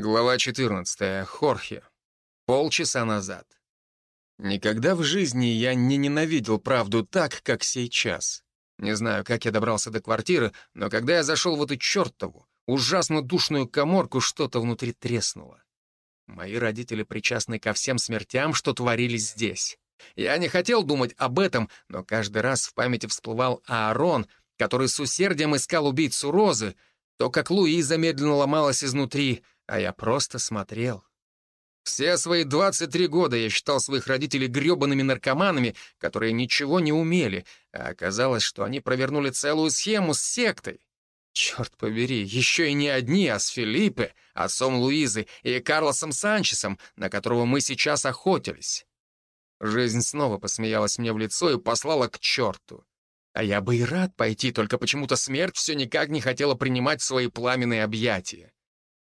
Глава 14. Хорхе. Полчаса назад. Никогда в жизни я не ненавидел правду так, как сейчас. Не знаю, как я добрался до квартиры, но когда я зашел в эту чертову, ужасно душную коморку, что-то внутри треснуло. Мои родители причастны ко всем смертям, что творились здесь. Я не хотел думать об этом, но каждый раз в памяти всплывал Аарон, который с усердием искал убийцу Розы, то, как Луиза медленно ломалась изнутри — а я просто смотрел. Все свои 23 года я считал своих родителей гребаными наркоманами, которые ничего не умели, а оказалось, что они провернули целую схему с сектой. Черт побери, еще и не одни, а с Филиппе, отцом Луизы и Карлосом Санчесом, на которого мы сейчас охотились. Жизнь снова посмеялась мне в лицо и послала к черту. А я бы и рад пойти, только почему-то смерть все никак не хотела принимать свои пламенные объятия.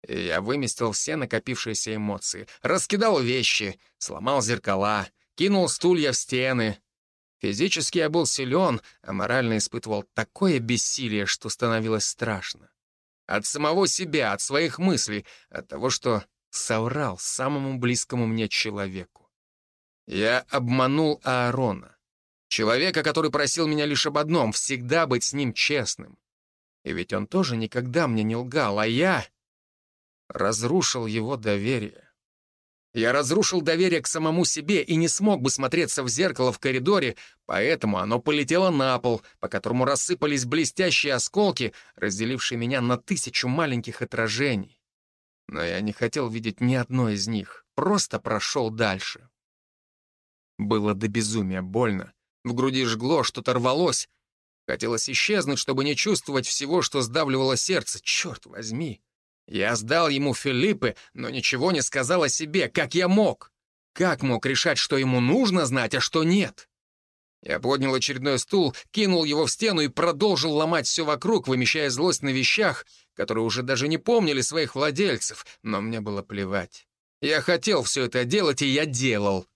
Я выместил все накопившиеся эмоции, раскидал вещи, сломал зеркала, кинул стулья в стены. Физически я был силен, а морально испытывал такое бессилие, что становилось страшно. От самого себя, от своих мыслей, от того, что соврал самому близкому мне человеку. Я обманул Аарона. Человека, который просил меня лишь об одном — всегда быть с ним честным. И ведь он тоже никогда мне не лгал, а я разрушил его доверие. Я разрушил доверие к самому себе и не смог бы смотреться в зеркало в коридоре, поэтому оно полетело на пол, по которому рассыпались блестящие осколки, разделившие меня на тысячу маленьких отражений. Но я не хотел видеть ни одно из них, просто прошел дальше. Было до безумия больно. В груди жгло, что-то рвалось. Хотелось исчезнуть, чтобы не чувствовать всего, что сдавливало сердце. Черт возьми! Я сдал ему Филиппы, но ничего не сказал о себе, как я мог. Как мог решать, что ему нужно знать, а что нет? Я поднял очередной стул, кинул его в стену и продолжил ломать все вокруг, вымещая злость на вещах, которые уже даже не помнили своих владельцев, но мне было плевать. Я хотел все это делать, и я делал.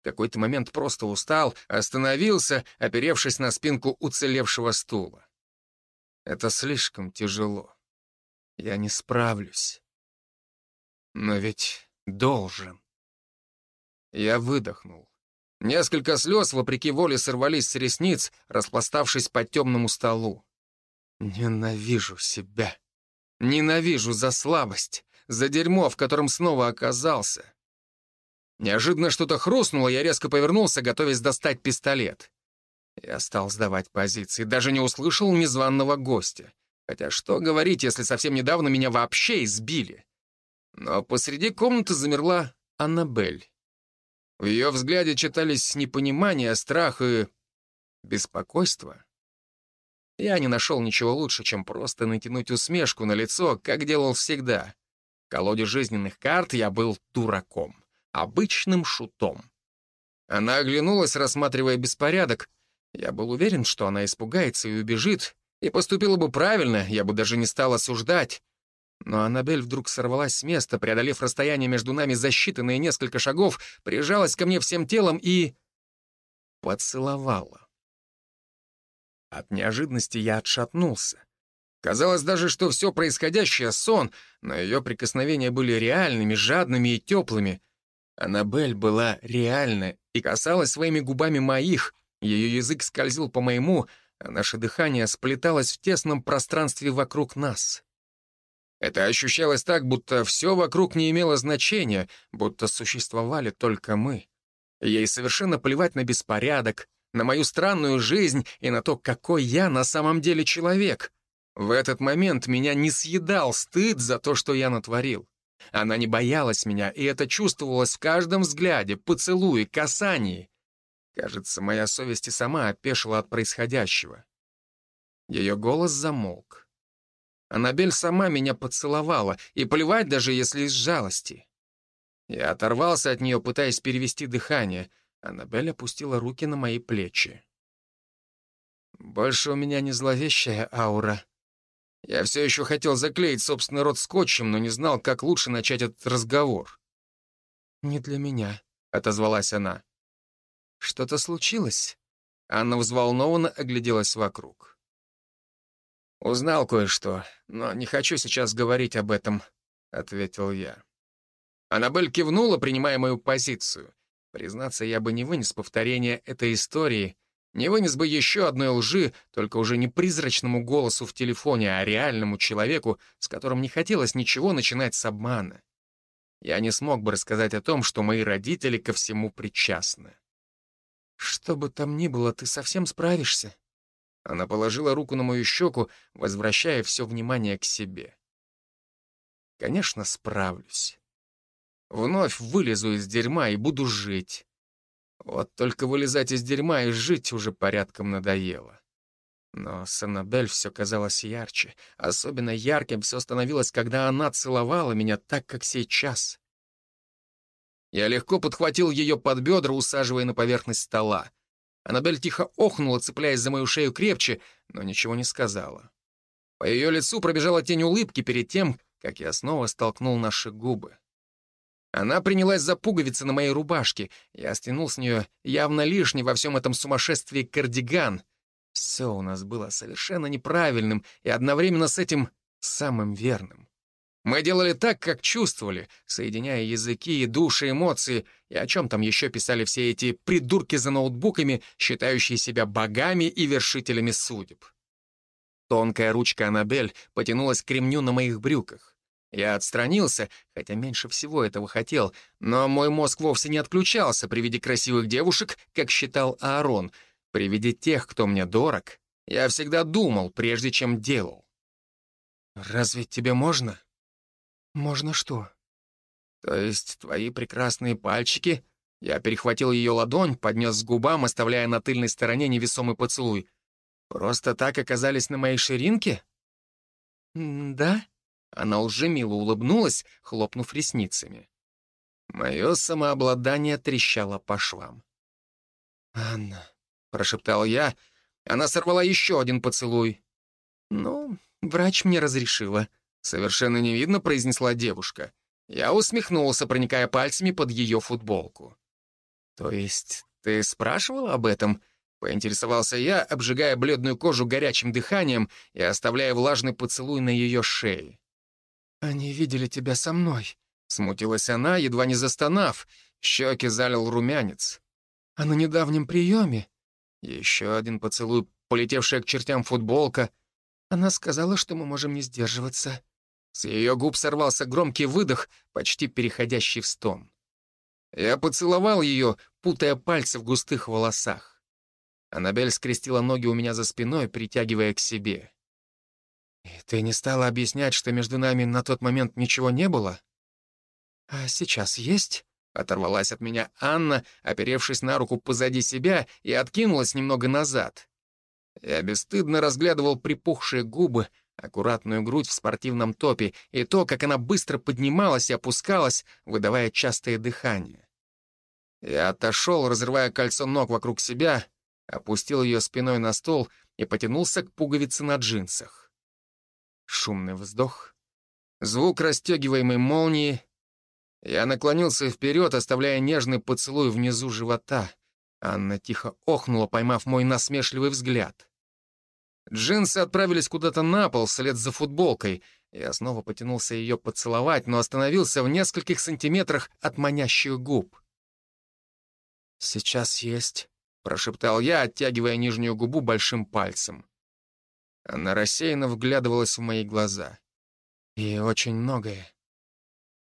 В какой-то момент просто устал, остановился, оперевшись на спинку уцелевшего стула. Это слишком тяжело. Я не справлюсь. Но ведь должен. Я выдохнул. Несколько слез, вопреки воле, сорвались с ресниц, распластавшись по темному столу. Ненавижу себя. Ненавижу за слабость, за дерьмо, в котором снова оказался. Неожиданно что-то хрустнуло, я резко повернулся, готовясь достать пистолет. Я стал сдавать позиции, даже не услышал незваного гостя. Хотя что говорить, если совсем недавно меня вообще избили? Но посреди комнаты замерла Аннабель. В ее взгляде читались непонимание, страх и беспокойство. Я не нашел ничего лучше, чем просто натянуть усмешку на лицо, как делал всегда. В колоде жизненных карт я был дураком, обычным шутом. Она оглянулась, рассматривая беспорядок. Я был уверен, что она испугается и убежит, и поступила бы правильно, я бы даже не стал осуждать. Но Аннабель вдруг сорвалась с места, преодолев расстояние между нами за считанные несколько шагов, прижалась ко мне всем телом и... поцеловала. От неожиданности я отшатнулся. Казалось даже, что все происходящее — сон, но ее прикосновения были реальными, жадными и теплыми. Аннабель была реальна и касалась своими губами моих, ее язык скользил по моему, а наше дыхание сплеталось в тесном пространстве вокруг нас. Это ощущалось так, будто все вокруг не имело значения, будто существовали только мы. Ей совершенно плевать на беспорядок, на мою странную жизнь и на то, какой я на самом деле человек. В этот момент меня не съедал стыд за то, что я натворил. Она не боялась меня, и это чувствовалось в каждом взгляде, поцелуе, касании. Кажется, моя совесть и сама опешила от происходящего. Ее голос замолк. Аннабель сама меня поцеловала, и плевать даже, если из жалости. Я оторвался от нее, пытаясь перевести дыхание. Аннабель опустила руки на мои плечи. Больше у меня не зловещая аура. Я все еще хотел заклеить собственный рот скотчем, но не знал, как лучше начать этот разговор. «Не для меня», — отозвалась она. «Что-то случилось?» Анна взволнованно огляделась вокруг. «Узнал кое-что, но не хочу сейчас говорить об этом», ответил я. Аннабель кивнула, принимая мою позицию. Признаться, я бы не вынес повторения этой истории, не вынес бы еще одной лжи, только уже не призрачному голосу в телефоне, а реальному человеку, с которым не хотелось ничего начинать с обмана. Я не смог бы рассказать о том, что мои родители ко всему причастны. «Что бы там ни было, ты совсем справишься?» Она положила руку на мою щеку, возвращая все внимание к себе. «Конечно, справлюсь. Вновь вылезу из дерьма и буду жить. Вот только вылезать из дерьма и жить уже порядком надоело. Но с Аннабель все казалось ярче. Особенно ярким все становилось, когда она целовала меня так, как сейчас. Я легко подхватил ее под бедра, усаживая на поверхность стола. Аннабель тихо охнула, цепляясь за мою шею крепче, но ничего не сказала. По ее лицу пробежала тень улыбки перед тем, как я снова столкнул наши губы. Она принялась за пуговицы на моей рубашке. Я стянул с нее явно лишний во всем этом сумасшествии кардиган. Все у нас было совершенно неправильным и одновременно с этим самым верным. Мы делали так, как чувствовали, соединяя языки и души, эмоции, и о чем там еще писали все эти придурки за ноутбуками, считающие себя богами и вершителями судеб. Тонкая ручка Аннабель потянулась к ремню на моих брюках. Я отстранился, хотя меньше всего этого хотел, но мой мозг вовсе не отключался при виде красивых девушек, как считал Аарон. При виде тех, кто мне дорог, я всегда думал, прежде чем делал. «Разве тебе можно?» «Можно что?» «То есть твои прекрасные пальчики...» Я перехватил ее ладонь, поднес к губам, оставляя на тыльной стороне невесомый поцелуй. «Просто так оказались на моей ширинке?» «Да?» Она уже мило улыбнулась, хлопнув ресницами. Мое самообладание трещало по швам. «Анна», — прошептал я, она сорвала еще один поцелуй. «Ну, врач мне разрешила», — совершенно невидно произнесла девушка. Я усмехнулся, проникая пальцами под ее футболку. «То есть ты спрашивала об этом?» — поинтересовался я, обжигая бледную кожу горячим дыханием и оставляя влажный поцелуй на ее шее. «Они видели тебя со мной», — смутилась она, едва не застонав. Щеки залил румянец. «А на недавнем приеме...» Еще один поцелуй, полетевшая к чертям футболка. Она сказала, что мы можем не сдерживаться. С ее губ сорвался громкий выдох, почти переходящий в стон. Я поцеловал ее, путая пальцы в густых волосах. Аннабель скрестила ноги у меня за спиной, притягивая к себе. «И ты не стала объяснять, что между нами на тот момент ничего не было?» «А сейчас есть?» — оторвалась от меня Анна, оперевшись на руку позади себя и откинулась немного назад. Я бесстыдно разглядывал припухшие губы, аккуратную грудь в спортивном топе и то, как она быстро поднималась и опускалась, выдавая частое дыхание. Я отошел, разрывая кольцо ног вокруг себя, опустил ее спиной на стол и потянулся к пуговице на джинсах. Шумный вздох. Звук расстегиваемой молнии. Я наклонился вперед, оставляя нежный поцелуй внизу живота. Анна тихо охнула, поймав мой насмешливый взгляд. Джинсы отправились куда-то на пол, вслед за футболкой. Я снова потянулся ее поцеловать, но остановился в нескольких сантиметрах от манящих губ. «Сейчас есть», — прошептал я, оттягивая нижнюю губу большим пальцем. Она рассеянно вглядывалась в мои глаза. И очень многое.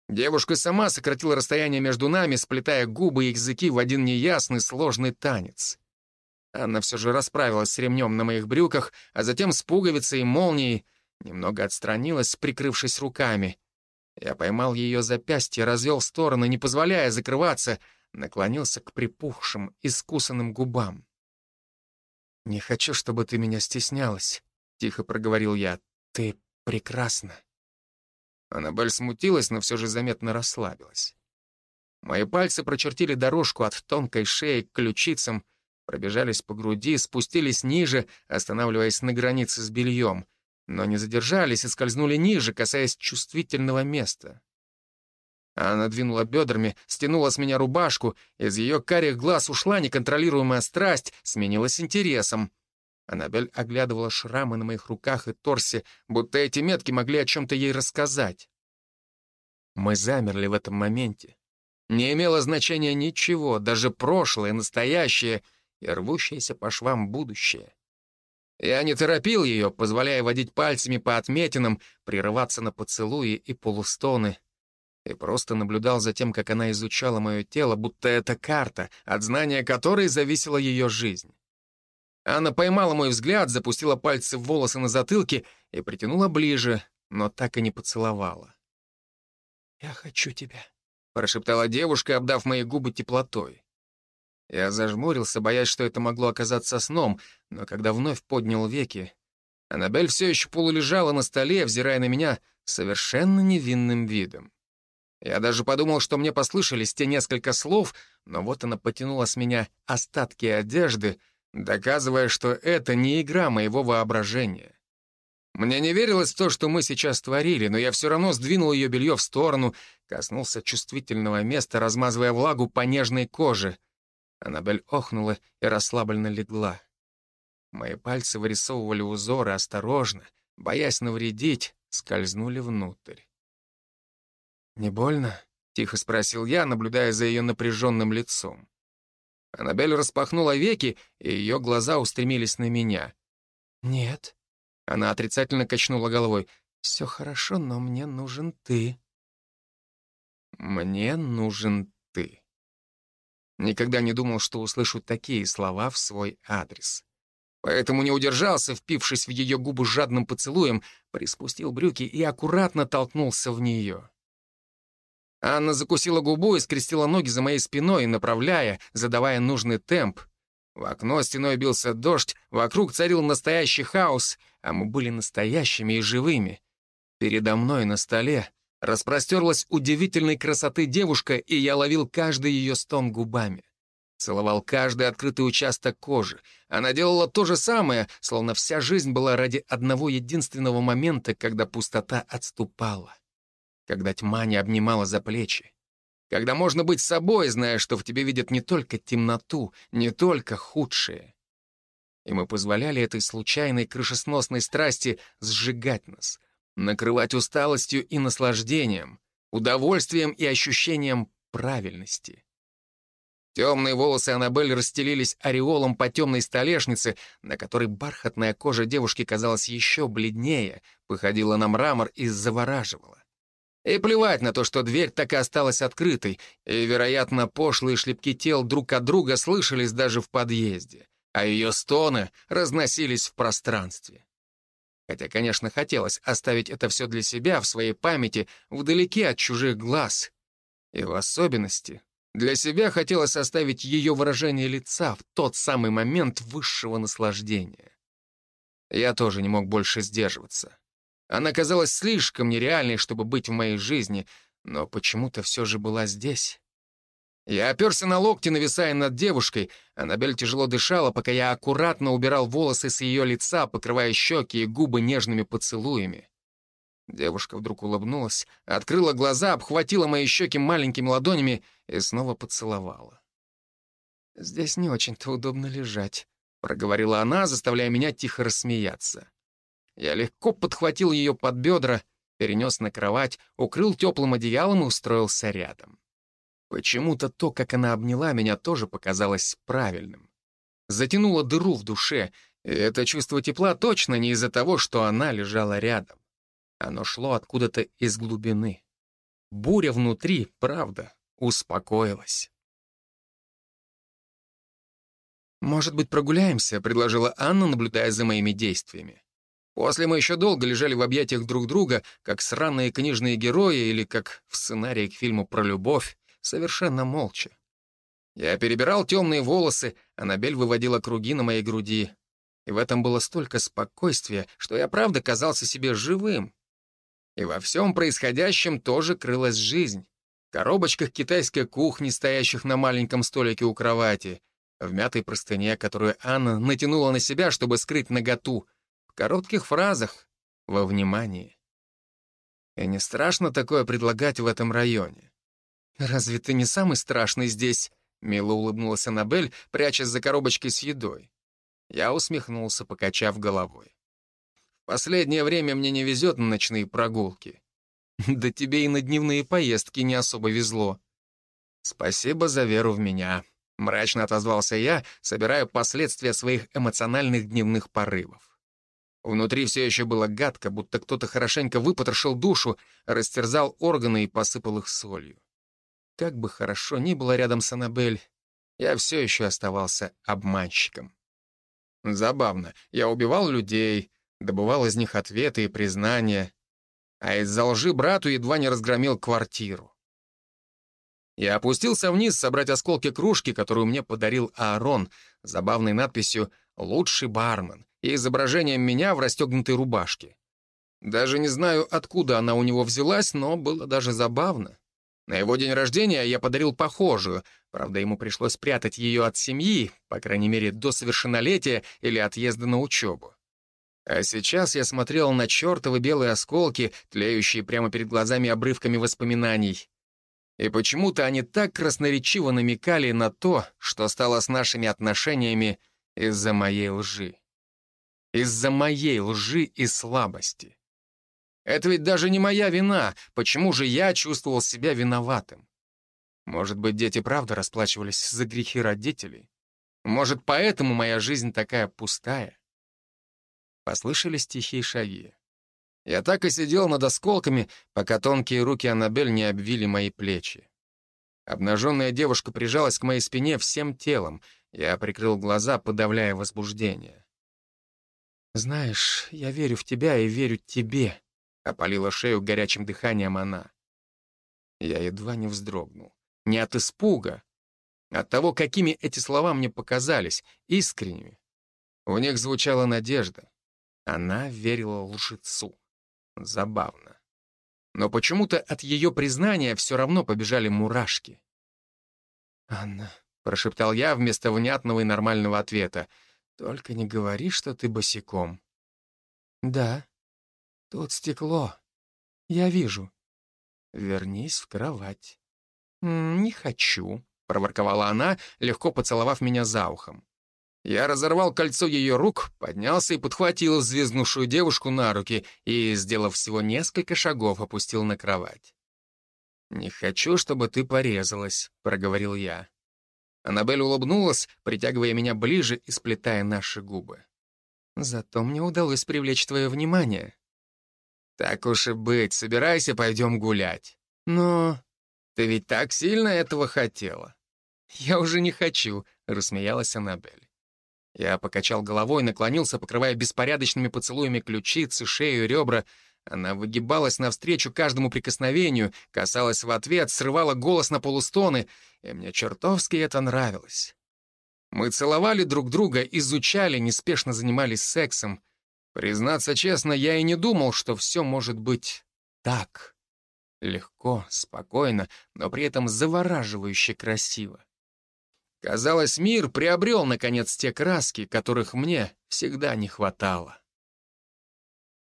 Девушка сама сократила расстояние между нами, сплетая губы и языки в один неясный, сложный танец. Она все же расправилась с ремнем на моих брюках, а затем с пуговицей и молнией, немного отстранилась, прикрывшись руками. Я поймал ее запястье, развел в стороны, не позволяя закрываться, наклонился к припухшим, искусанным губам. «Не хочу, чтобы ты меня стеснялась тихо проговорил я. «Ты прекрасна». Аннабель смутилась, но все же заметно расслабилась. Мои пальцы прочертили дорожку от тонкой шеи к ключицам, пробежались по груди, спустились ниже, останавливаясь на границе с бельем, но не задержались и скользнули ниже, касаясь чувствительного места. Она двинула бедрами, стянула с меня рубашку, из ее карих глаз ушла неконтролируемая страсть, сменилась интересом. Аннабель оглядывала шрамы на моих руках и торсе, будто эти метки могли о чем-то ей рассказать. Мы замерли в этом моменте. Не имело значения ничего, даже прошлое, настоящее и рвущееся по швам будущее. Я не торопил ее, позволяя водить пальцами по отметинам, прерываться на поцелуи и полустоны, и просто наблюдал за тем, как она изучала мое тело, будто это карта, от знания которой зависела ее жизнь. Она поймала мой взгляд, запустила пальцы в волосы на затылке и притянула ближе, но так и не поцеловала. «Я хочу тебя», — прошептала девушка, обдав мои губы теплотой. Я зажмурился, боясь, что это могло оказаться сном, но когда вновь поднял веки, Аннабель все еще полулежала на столе, взирая на меня совершенно невинным видом. Я даже подумал, что мне послышались те несколько слов, но вот она потянула с меня остатки одежды, доказывая, что это не игра моего воображения. Мне не верилось в то, что мы сейчас творили, но я все равно сдвинул ее белье в сторону, коснулся чувствительного места, размазывая влагу по нежной коже. Аннабель охнула и расслабленно легла. Мои пальцы вырисовывали узоры осторожно, боясь навредить, скользнули внутрь. «Не больно?» — тихо спросил я, наблюдая за ее напряженным лицом. Аннабель распахнула веки, и ее глаза устремились на меня. «Нет». Она отрицательно качнула головой. «Все хорошо, но мне нужен ты». «Мне нужен ты». Никогда не думал, что услышу такие слова в свой адрес. Поэтому не удержался, впившись в ее губы жадным поцелуем, приспустил брюки и аккуратно толкнулся в нее. Анна закусила губу и скрестила ноги за моей спиной, направляя, задавая нужный темп. В окно стеной бился дождь, вокруг царил настоящий хаос, а мы были настоящими и живыми. Передо мной на столе распростерлась удивительной красоты девушка, и я ловил каждый ее стон губами. Целовал каждый открытый участок кожи. Она делала то же самое, словно вся жизнь была ради одного единственного момента, когда пустота отступала когда тьма не обнимала за плечи, когда можно быть собой, зная, что в тебе видят не только темноту, не только худшее. И мы позволяли этой случайной крышесносной страсти сжигать нас, накрывать усталостью и наслаждением, удовольствием и ощущением правильности. Темные волосы Аннабель расстелились ореолом по темной столешнице, на которой бархатная кожа девушки казалась еще бледнее, походила на мрамор и завораживала. И плевать на то, что дверь так и осталась открытой, и, вероятно, пошлые шлепки тел друг от друга слышались даже в подъезде, а ее стоны разносились в пространстве. Хотя, конечно, хотелось оставить это все для себя, в своей памяти, вдалеке от чужих глаз. И в особенности для себя хотелось оставить ее выражение лица в тот самый момент высшего наслаждения. Я тоже не мог больше сдерживаться. Она казалась слишком нереальной, чтобы быть в моей жизни, но почему-то все же была здесь. Я оперся на локти, нависая над девушкой. Аннабель тяжело дышала, пока я аккуратно убирал волосы с ее лица, покрывая щеки и губы нежными поцелуями. Девушка вдруг улыбнулась, открыла глаза, обхватила мои щеки маленькими ладонями и снова поцеловала. «Здесь не очень-то удобно лежать», — проговорила она, заставляя меня тихо рассмеяться. Я легко подхватил ее под бедра, перенес на кровать, укрыл теплым одеялом и устроился рядом. Почему-то то, как она обняла меня, тоже показалось правильным. Затянуло дыру в душе, и это чувство тепла точно не из-за того, что она лежала рядом. Оно шло откуда-то из глубины. Буря внутри, правда, успокоилась. «Может быть, прогуляемся?» — предложила Анна, наблюдая за моими действиями. После мы еще долго лежали в объятиях друг друга, как сраные книжные герои или как в сценарии к фильму про любовь, совершенно молча. Я перебирал темные волосы, а Набель выводила круги на моей груди. И в этом было столько спокойствия, что я правда казался себе живым. И во всем происходящем тоже крылась жизнь. В коробочках китайской кухни, стоящих на маленьком столике у кровати, в мятой простыне, которую Анна натянула на себя, чтобы скрыть наготу — в коротких фразах, во внимании. И не страшно такое предлагать в этом районе. «Разве ты не самый страшный здесь?» — мило улыбнулась Аннабель, прячась за коробочкой с едой. Я усмехнулся, покачав головой. «В последнее время мне не везет на ночные прогулки. Да тебе и на дневные поездки не особо везло. Спасибо за веру в меня. Мрачно отозвался я, собирая последствия своих эмоциональных дневных порывов. Внутри все еще было гадко, будто кто-то хорошенько выпотрошил душу, растерзал органы и посыпал их солью. Как бы хорошо ни было рядом с Аннабель, я все еще оставался обманщиком. Забавно, я убивал людей, добывал из них ответы и признания, а из-за лжи брату едва не разгромил квартиру. Я опустился вниз собрать осколки кружки, которую мне подарил Аарон, забавной надписью «Лучший бармен» и изображением меня в расстегнутой рубашке. Даже не знаю, откуда она у него взялась, но было даже забавно. На его день рождения я подарил похожую, правда, ему пришлось прятать ее от семьи, по крайней мере, до совершеннолетия или отъезда на учебу. А сейчас я смотрел на чертовы белые осколки, тлеющие прямо перед глазами обрывками воспоминаний. И почему-то они так красноречиво намекали на то, что стало с нашими отношениями из-за моей лжи. Из-за моей лжи и слабости. Это ведь даже не моя вина. Почему же я чувствовал себя виноватым? Может быть, дети правда расплачивались за грехи родителей? Может, поэтому моя жизнь такая пустая? Послышались тихие шаги. Я так и сидел над осколками, пока тонкие руки Аннабель не обвили мои плечи. Обнаженная девушка прижалась к моей спине всем телом. Я прикрыл глаза, подавляя возбуждение. «Знаешь, я верю в тебя и верю тебе», — опалила шею горячим дыханием она. Я едва не вздрогнул. Не от испуга, от того, какими эти слова мне показались, искренними. В них звучала надежда. Она верила лжецу. Забавно. Но почему-то от ее признания все равно побежали мурашки. «Анна», — прошептал я вместо внятного и нормального ответа, «только не говори, что ты босиком». «Да», «Тут стекло. Я вижу. Вернись в кровать». «Не хочу», — проворковала она, легко поцеловав меня за ухом. Я разорвал кольцо ее рук, поднялся и подхватил взвизгнувшую девушку на руки и, сделав всего несколько шагов, опустил на кровать. «Не хочу, чтобы ты порезалась», — проговорил я. Аннабель улыбнулась, притягивая меня ближе и сплетая наши губы. «Зато мне удалось привлечь твое внимание. «Так уж и быть, собирайся, пойдем гулять». «Но ты ведь так сильно этого хотела». «Я уже не хочу», — рассмеялась Аннабель. Я покачал головой, наклонился, покрывая беспорядочными поцелуями ключицы, шею, ребра. Она выгибалась навстречу каждому прикосновению, касалась в ответ, срывала голос на полустоны, и мне чертовски это нравилось. Мы целовали друг друга, изучали, неспешно занимались сексом. Признаться честно, я и не думал, что все может быть так. Легко, спокойно, но при этом завораживающе красиво. Казалось, мир приобрел, наконец, те краски, которых мне всегда не хватало.